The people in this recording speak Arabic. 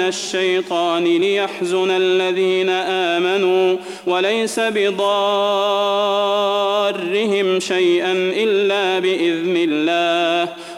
الشيطان ليحزن الذين آمنوا وليس بضارهم شيئا إلا بإذن الله.